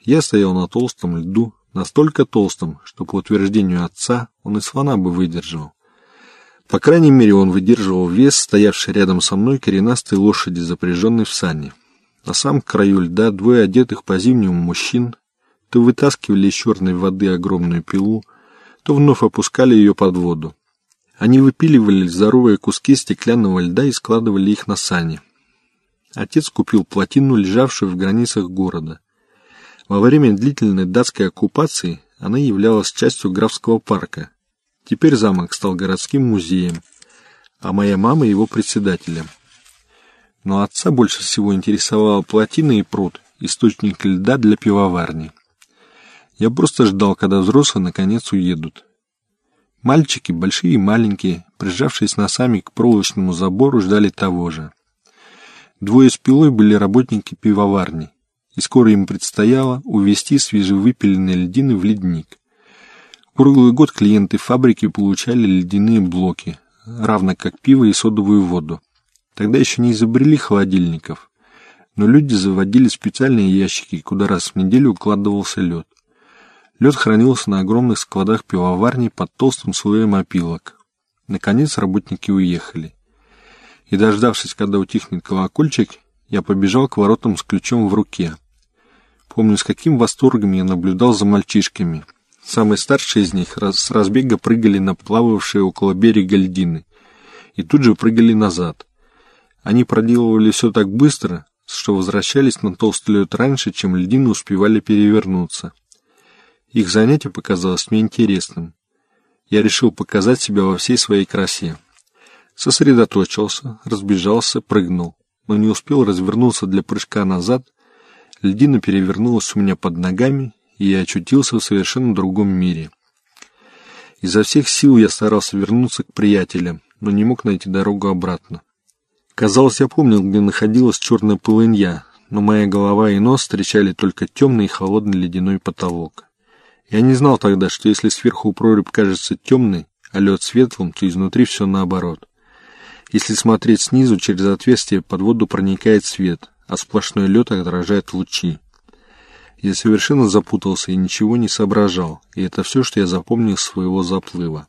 Я стоял на толстом льду, настолько толстом, что, по утверждению отца, он и слона бы выдержал. По крайней мере, он выдерживал вес, стоявший рядом со мной коренастой лошади, запряженной в сани. На самом краю льда двое одетых по-зимнему мужчин то вытаскивали из черной воды огромную пилу, то вновь опускали ее под воду. Они выпиливали здоровые куски стеклянного льда и складывали их на сани. Отец купил плотину, лежавшую в границах города. Во время длительной датской оккупации она являлась частью графского парка. Теперь замок стал городским музеем, а моя мама его председателем. Но отца больше всего интересовала плотина и пруд, источник льда для пивоварни. Я просто ждал, когда взрослые наконец уедут. Мальчики, большие и маленькие, прижавшись носами к проволочному забору, ждали того же. Двое с пилой были работники пивоварни, и скоро им предстояло увезти свежевыпиленные льдины в ледник. Круглый год клиенты фабрики получали ледяные блоки, равно как пиво и содовую воду. Тогда еще не изобрели холодильников, но люди заводили специальные ящики, куда раз в неделю укладывался лед. Лед хранился на огромных складах пивоварни под толстым слоем опилок. Наконец работники уехали. И, дождавшись, когда утихнет колокольчик, я побежал к воротам с ключом в руке. Помню, с каким восторгом я наблюдал за мальчишками. Самые старшие из них с разбега прыгали на плававшие около берега льдины и тут же прыгали назад. Они проделывали все так быстро, что возвращались на толстый лед раньше, чем льдины успевали перевернуться. Их занятие показалось мне интересным. Я решил показать себя во всей своей красе. Сосредоточился, разбежался, прыгнул, но не успел развернуться для прыжка назад. Льдина перевернулась у меня под ногами, и я очутился в совершенно другом мире. Изо всех сил я старался вернуться к приятелям, но не мог найти дорогу обратно. Казалось, я помнил, где находилась черная полынья, но моя голова и нос встречали только темный и холодный ледяной потолок. Я не знал тогда, что если сверху прорубь кажется темной, а лед светлым, то изнутри все наоборот. Если смотреть снизу, через отверстие под воду проникает свет, а сплошной лед отражает лучи. Я совершенно запутался и ничего не соображал, и это все, что я запомнил с своего заплыва.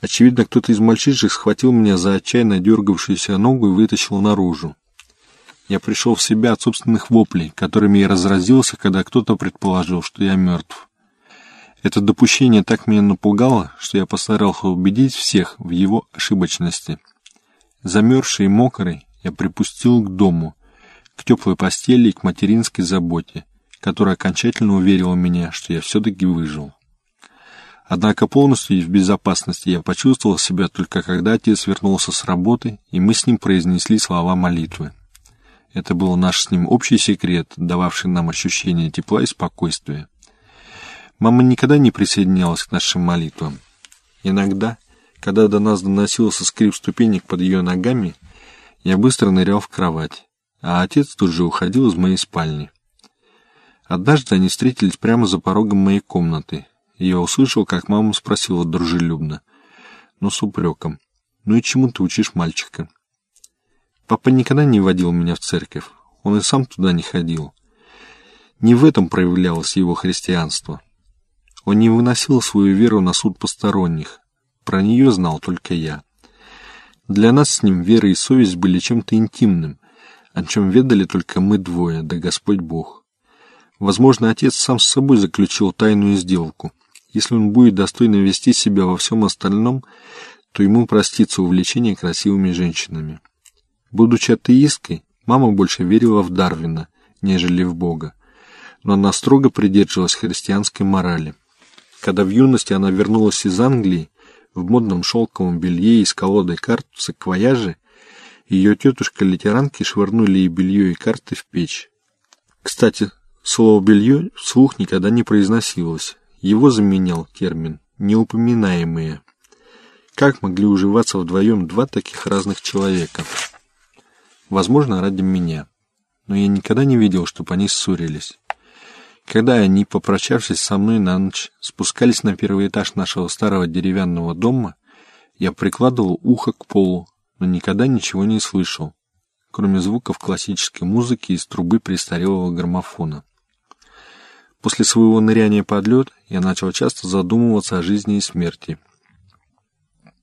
Очевидно, кто-то из мальчишек схватил меня за отчаянно дергавшуюся ногу и вытащил наружу. Я пришел в себя от собственных воплей, которыми я разразился, когда кто-то предположил, что я мертв. Это допущение так меня напугало, что я постарался убедить всех в его ошибочности. Замерзший и мокрый, я припустил к дому, к теплой постели и к материнской заботе, которая окончательно уверила меня, что я все-таки выжил. Однако полностью в безопасности я почувствовал себя только когда отец вернулся с работы, и мы с ним произнесли слова молитвы. Это был наш с ним общий секрет, дававший нам ощущение тепла и спокойствия. Мама никогда не присоединялась к нашим молитвам. Иногда, когда до нас доносился скрип ступенек под ее ногами, я быстро нырял в кровать, а отец тут же уходил из моей спальни. Однажды они встретились прямо за порогом моей комнаты, я услышал, как мама спросила дружелюбно, но с упреком, «Ну и чему ты учишь мальчика?» Папа никогда не водил меня в церковь, он и сам туда не ходил. Не в этом проявлялось его христианство. Он не выносил свою веру на суд посторонних. Про нее знал только я. Для нас с ним вера и совесть были чем-то интимным, о чем ведали только мы двое, да Господь Бог. Возможно, отец сам с собой заключил тайную сделку. Если он будет достойно вести себя во всем остальном, то ему простится увлечение красивыми женщинами. Будучи атеисткой, мама больше верила в Дарвина, нежели в Бога, но она строго придерживалась христианской морали. Когда в юности она вернулась из Англии, в модном шелковом белье и с колодой карт в саквояже, ее тетушка-литеранки швырнули и белье, и карты в печь. Кстати, слово «белье» вслух никогда не произносилось. Его заменял термин «неупоминаемые». Как могли уживаться вдвоем два таких разных человека? Возможно, ради меня. Но я никогда не видел, чтобы они ссорились. Когда они, попрощавшись со мной на ночь, спускались на первый этаж нашего старого деревянного дома, я прикладывал ухо к полу, но никогда ничего не слышал, кроме звуков классической музыки из трубы престарелого граммофона. После своего ныряния под лед я начал часто задумываться о жизни и смерти –